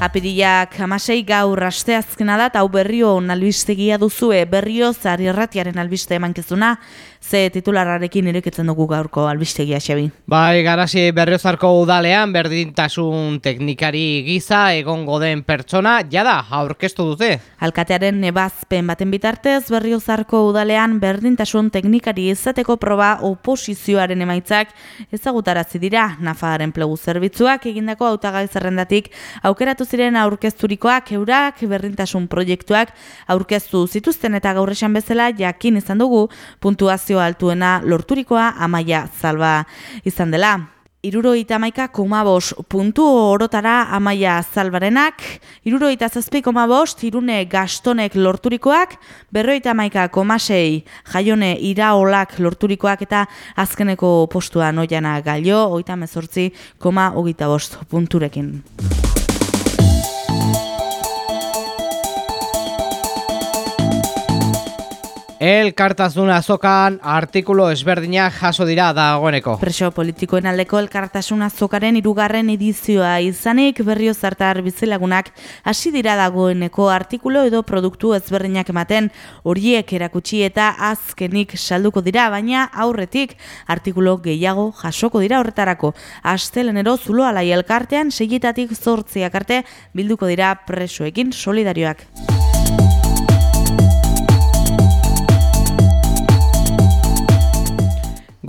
Apirilak amasei gaur asteazkena da, hau berrio nalbistegia duzue, berrio zari erratiaren albiste emankezuna, ze titularrarekin ireketzen dugu gaurko albistegia, Xabi. Bai, garasi berriozarko udalean berdintasun teknikari giza egongo den pertsona, jada, aurkeztu dute. Alkatearen nebazpen baten bitartez, berriozarko udalean berdintasun teknikari izateko proba oposizioaren emaitzak ezagutarazi dira, Nafaren plegu zerbitzuak egindako autagai zerrendatik aukeratu ziren aurkezturikoak eurak berdintasun proiektuak aurkeztu zituzten eta gaur esan bezala jakin izan dugu puntuazio altuena lorturikoa amaia zalba izan dela. Iruroita maika komabos puntu orotara amaia zalbarenak, iruroita zazpi komabos irune gastonek lorturikoak, berroita maika komasei jaione iraolak lorturikoak eta azkeneko postua noiana galio, oita mezortzi koma ogita bost punturekin. Elkartasun azokan artikulu ezberdinak jaso dira dagoeneko. Preso politikoen aldeko elkartasun azokaren irugarren edizioa izanik berrio zartar bizilagunak hasi dira dagoeneko artikulu edo produktu ezberdinak ematen horiek erakutsi eta azkenik salduko dira, baina aurretik artikulu gehiago jasoko dira horretarako. Astelenero zulo alai elkartean segietatik zortziak arte bilduko dira presoekin solidarioak.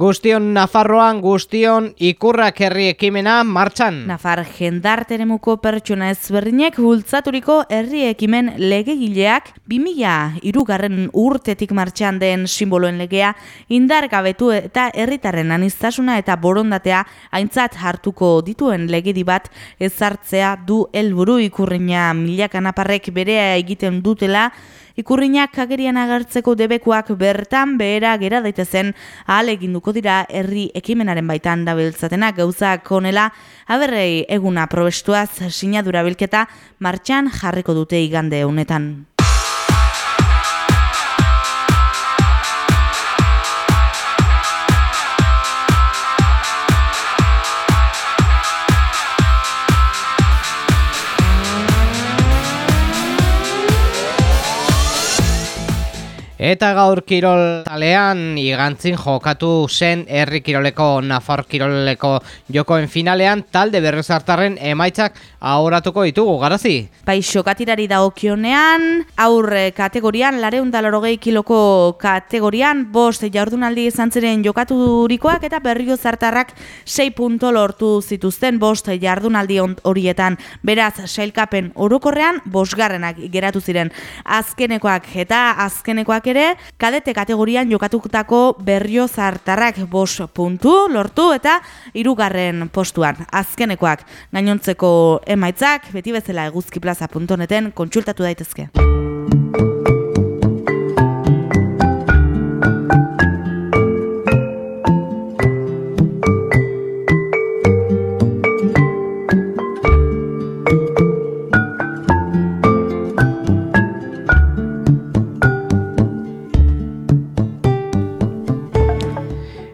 Guztion Nafarroan guztion ikurrak herri ekimena martxan. Nafar jendarteremuko pertsona ezberdinek bultzaturiko herri ekimen legegileak 2000 irugarren urtetik martxan den simboloen legea indargabetu eta herritarren anistasuna eta borondatea aintzat hartuko dituen legedi bat ezartzea du helburu ikurrina milaka naparrek berea egiten dutela ikurrinak agerian agertzeko debekuak bertan behera gera daitezen ahal eginduko dira herri ekimenaren baitan dabiltzatenak gauzak onela aberrei eguna probestuaz sinadura bilketa martxan jarriko dute igande honetan. Eta gaur kirol talean igantzin jokatu zen herri kiroleko Nafar kiroleko jokoen finalean talde berrezartarren emaitzak ahoratuko ditugu, garazi? Bai, xokatirari da okionean, aurre kategorian, lareunda lorogei kiloko kategorian, bost jardunaldi izan ziren jokatu durikoak eta berrio zartarrak 6 punto lortu zituzten bost jardunaldi horietan. Beraz, sailkapen orokorrean, bosgarrenak geratu ziren. Azkenekoak eta azkenekoak ere, kadete kategorian jokatutako berrio zartarrak bos puntu lortu eta hirugarren postuan. Azkenekoak gainontzeko emaitzak, beti bezala eguzkiplaza.neten kontsultatu daitezke.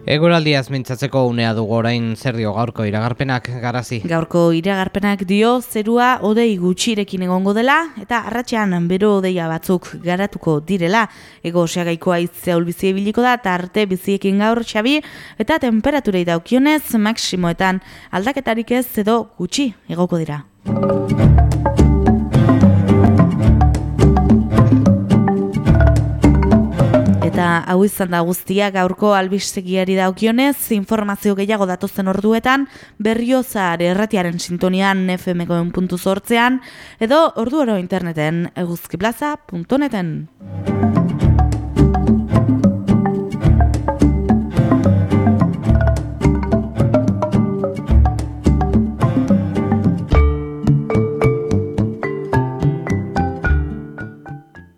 Eguraldiaz mintzatzeko unea dugu orain zer dio gaurko iragarpenak garazi. Gaurko iragarpenak dio zerua odei gutxirekin egongo dela eta arratxean bero odeia batzuk garatuko direla. Ego seagaikoa itzea ulbizi ebiliko da arte biziekin gaur xabi eta temperaturei daukionez maksimoetan aldaketarik ez edo gutxi egoko dira. Eta hau izan da guztia gaurko albistegiari daukionez, informazio gehiago datozen orduetan, berriozar erratiaren sintonian fmkoen puntu edo ordu oro interneten eguzkiplaza.neten.